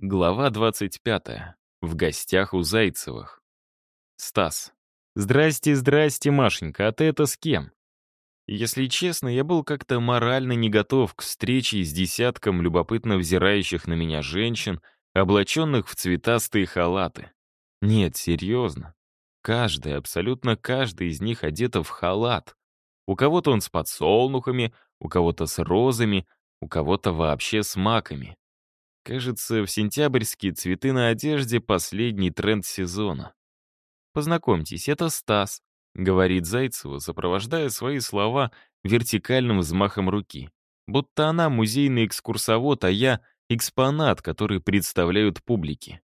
Глава 25. В гостях у Зайцевых. Стас. «Здрасте, здрасте, Машенька, а ты это с кем?» Если честно, я был как-то морально не готов к встрече с десятком любопытно взирающих на меня женщин, облаченных в цветастые халаты. Нет, серьезно. Каждая, абсолютно каждая из них одета в халат. У кого-то он с подсолнухами, у кого-то с розами, у кого-то вообще с маками. Кажется, в сентябрьские цветы на одежде — последний тренд сезона. «Познакомьтесь, это Стас», — говорит Зайцева, сопровождая свои слова вертикальным взмахом руки. Будто она музейный экскурсовод, а я — экспонат, который представляют публике.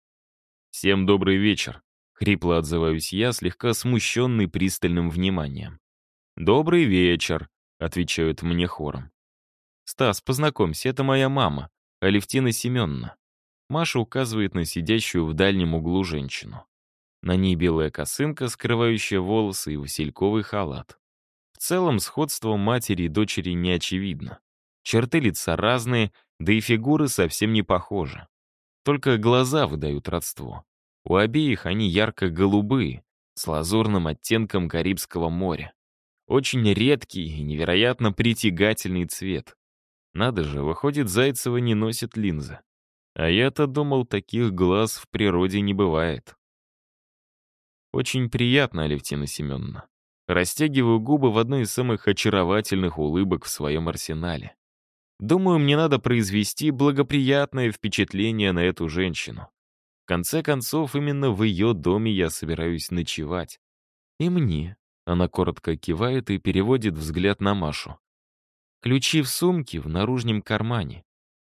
«Всем добрый вечер», — хрипло отзываюсь я, слегка смущенный пристальным вниманием. «Добрый вечер», — отвечают мне хором. «Стас, познакомься, это моя мама. Алевтина Семеновна. Маша указывает на сидящую в дальнем углу женщину. На ней белая косынка, скрывающая волосы, и васильковый халат. В целом, сходство матери и дочери не очевидно. Черты лица разные, да и фигуры совсем не похожи. Только глаза выдают родство. У обеих они ярко-голубые, с лазурным оттенком Карибского моря. Очень редкий и невероятно притягательный цвет. Надо же, выходит, Зайцева не носит линзы. А я-то думал, таких глаз в природе не бывает. Очень приятно, Алевтина Семеновна. Растягиваю губы в одной из самых очаровательных улыбок в своем арсенале. Думаю, мне надо произвести благоприятное впечатление на эту женщину. В конце концов, именно в ее доме я собираюсь ночевать. И мне. Она коротко кивает и переводит взгляд на Машу. Ключи в сумке в наружном кармане.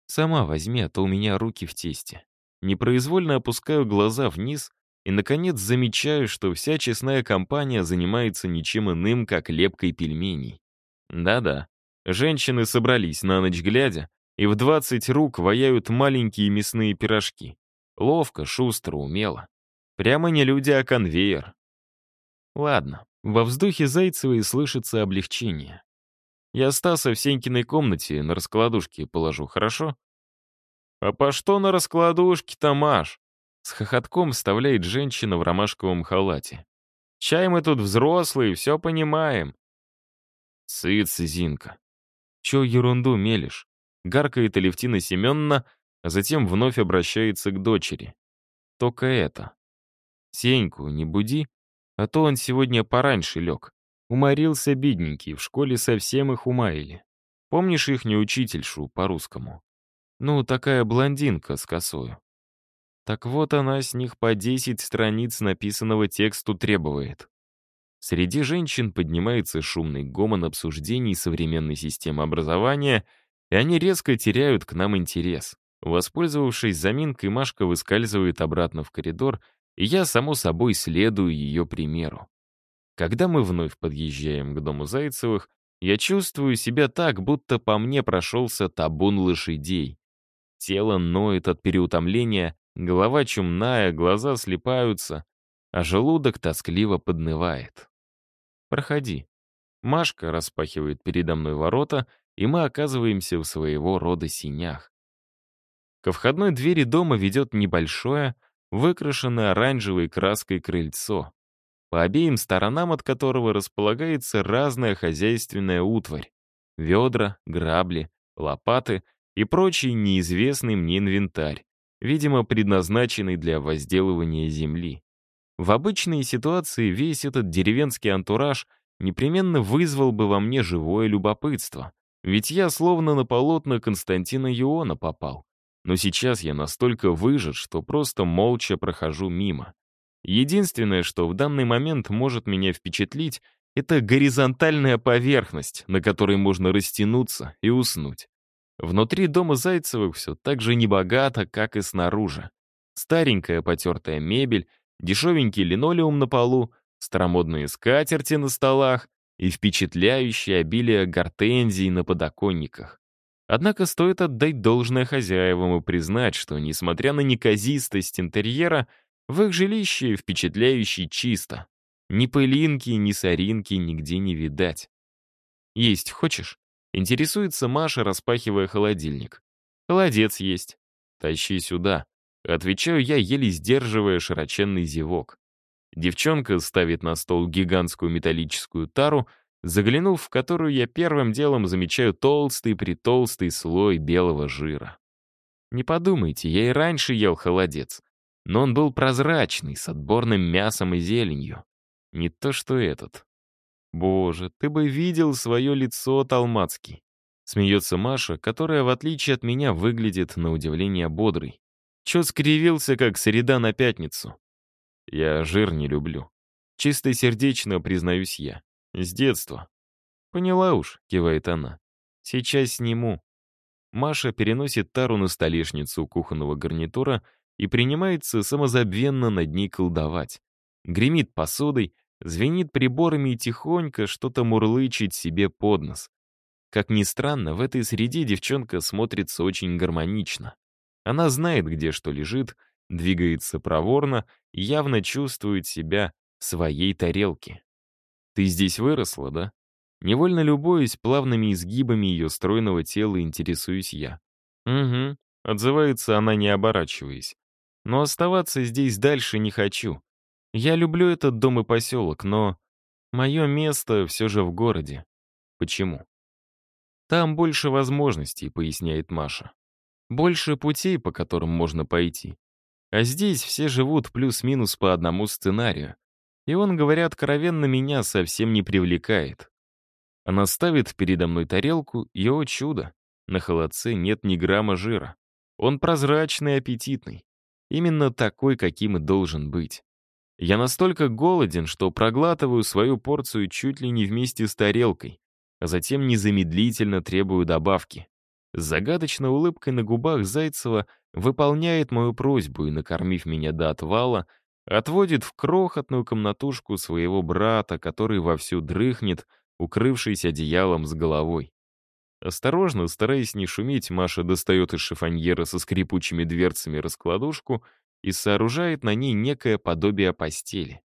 Сама возьми, а то у меня руки в тесте. Непроизвольно опускаю глаза вниз и, наконец, замечаю, что вся честная компания занимается ничем иным, как лепкой пельменей. Да-да, женщины собрались на ночь глядя и в 20 рук ваяют маленькие мясные пирожки. Ловко, шустро, умело. Прямо не люди, а конвейер. Ладно, во вздохе Зайцевой слышится облегчение. Я Стаса в Сенькиной комнате на раскладушке положу, хорошо? А по что на раскладушке-то, Маш? С хохотком вставляет женщина в ромашковом халате. Чай мы тут взрослые, все понимаем. Сыц, Зинка. Че ерунду мелешь? Гаркает Алевтина Семеновна, а затем вновь обращается к дочери. Только это. Сеньку не буди, а то он сегодня пораньше лег. Уморился бедненький, в школе совсем их умаили. Помнишь ихнюю учительшу по-русскому? Ну, такая блондинка с косою. Так вот она с них по 10 страниц написанного тексту требует. Среди женщин поднимается шумный гомон обсуждений современной системы образования, и они резко теряют к нам интерес. Воспользовавшись заминкой, Машка выскальзывает обратно в коридор, и я, само собой, следую ее примеру. Когда мы вновь подъезжаем к дому Зайцевых, я чувствую себя так, будто по мне прошелся табун лошадей. Тело ноет от переутомления, голова чумная, глаза слепаются, а желудок тоскливо поднывает. «Проходи». Машка распахивает передо мной ворота, и мы оказываемся в своего рода синях. Ко входной двери дома ведет небольшое, выкрашенное оранжевой краской крыльцо по обеим сторонам от которого располагается разная хозяйственная утварь — ведра, грабли, лопаты и прочий неизвестный мне инвентарь, видимо, предназначенный для возделывания земли. В обычной ситуации весь этот деревенский антураж непременно вызвал бы во мне живое любопытство, ведь я словно на полотна Константина Юона попал. Но сейчас я настолько выжат, что просто молча прохожу мимо. Единственное, что в данный момент может меня впечатлить, это горизонтальная поверхность, на которой можно растянуться и уснуть. Внутри дома Зайцевых все так же небогато, как и снаружи. Старенькая потертая мебель, дешевенький линолеум на полу, старомодные скатерти на столах и впечатляющее обилие гортензий на подоконниках. Однако стоит отдать должное хозяевам и признать, что, несмотря на неказистость интерьера, в их жилище впечатляюще чисто. Ни пылинки, ни соринки нигде не видать. «Есть хочешь?» — интересуется Маша, распахивая холодильник. «Холодец есть. Тащи сюда». Отвечаю я, еле сдерживая широченный зевок. Девчонка ставит на стол гигантскую металлическую тару, заглянув в которую я первым делом замечаю толстый-притолстый слой белого жира. Не подумайте, я и раньше ел холодец, но он был прозрачный, с отборным мясом и зеленью. Не то что этот. Боже, ты бы видел свое лицо, Талмацкий. Смеется Маша, которая, в отличие от меня, выглядит на удивление бодрой. Чё скривился, как среда на пятницу? Я жир не люблю. Чисто сердечно признаюсь я. С детства. Поняла уж, кивает она. Сейчас сниму. Маша переносит тару на столешницу кухонного гарнитура и принимается самозабвенно над ней колдовать. Гремит посудой, звенит приборами и тихонько что-то мурлычет себе под нос. Как ни странно, в этой среде девчонка смотрится очень гармонично. Она знает, где что лежит, двигается проворно и явно чувствует себя в своей тарелке. «Ты здесь выросла, да?» Невольно любуюсь плавными изгибами ее стройного тела, интересуюсь я. «Угу», — отзывается она, не оборачиваясь. «Но оставаться здесь дальше не хочу. Я люблю этот дом и поселок, но мое место все же в городе. Почему?» «Там больше возможностей», — поясняет Маша. «Больше путей, по которым можно пойти. А здесь все живут плюс-минус по одному сценарию. И он, говоря откровенно, меня совсем не привлекает. Она ставит передо мной тарелку, и, о чудо, на холодце нет ни грамма жира. Он прозрачный и аппетитный. Именно такой, каким и должен быть. Я настолько голоден, что проглатываю свою порцию чуть ли не вместе с тарелкой, а затем незамедлительно требую добавки. С загадочной улыбкой на губах Зайцева выполняет мою просьбу и, накормив меня до отвала, отводит в крохотную комнатушку своего брата, который вовсю дрыхнет, укрывшись одеялом с головой. Осторожно, стараясь не шуметь, Маша достает из шифоньера со скрипучими дверцами раскладушку и сооружает на ней некое подобие постели.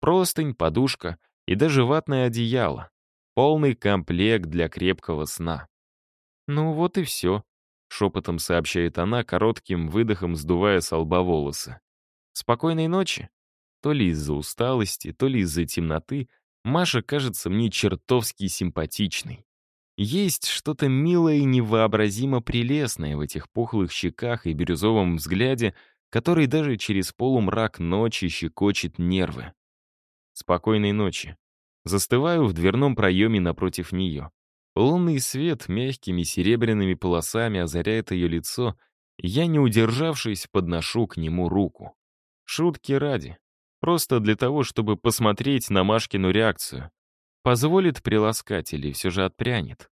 Простынь, подушка и даже ватное одеяло. Полный комплект для крепкого сна. Ну вот и все. — шепотом сообщает она, коротким выдохом сдувая с лба волосы. «Спокойной ночи». То ли из-за усталости, то ли из-за темноты, Маша кажется мне чертовски симпатичной. Есть что-то милое и невообразимо прелестное в этих пухлых щеках и бирюзовом взгляде, который даже через полумрак ночи щекочет нервы. Спокойной ночи. Застываю в дверном проеме напротив нее. Лунный свет мягкими серебряными полосами озаряет ее лицо, я, не удержавшись, подношу к нему руку. Шутки ради. Просто для того, чтобы посмотреть на Машкину реакцию. Позволит приласкать или все же отпрянет.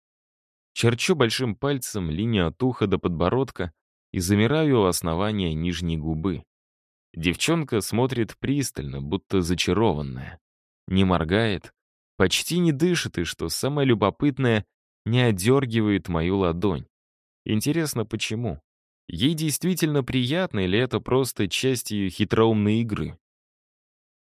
Черчу большим пальцем линию от уха до подбородка и замираю у основания нижней губы. Девчонка смотрит пристально, будто зачарованная. Не моргает, почти не дышит и, что самое любопытное, не отдергивает мою ладонь. Интересно, почему? Ей действительно приятно или это просто часть ее хитроумной игры?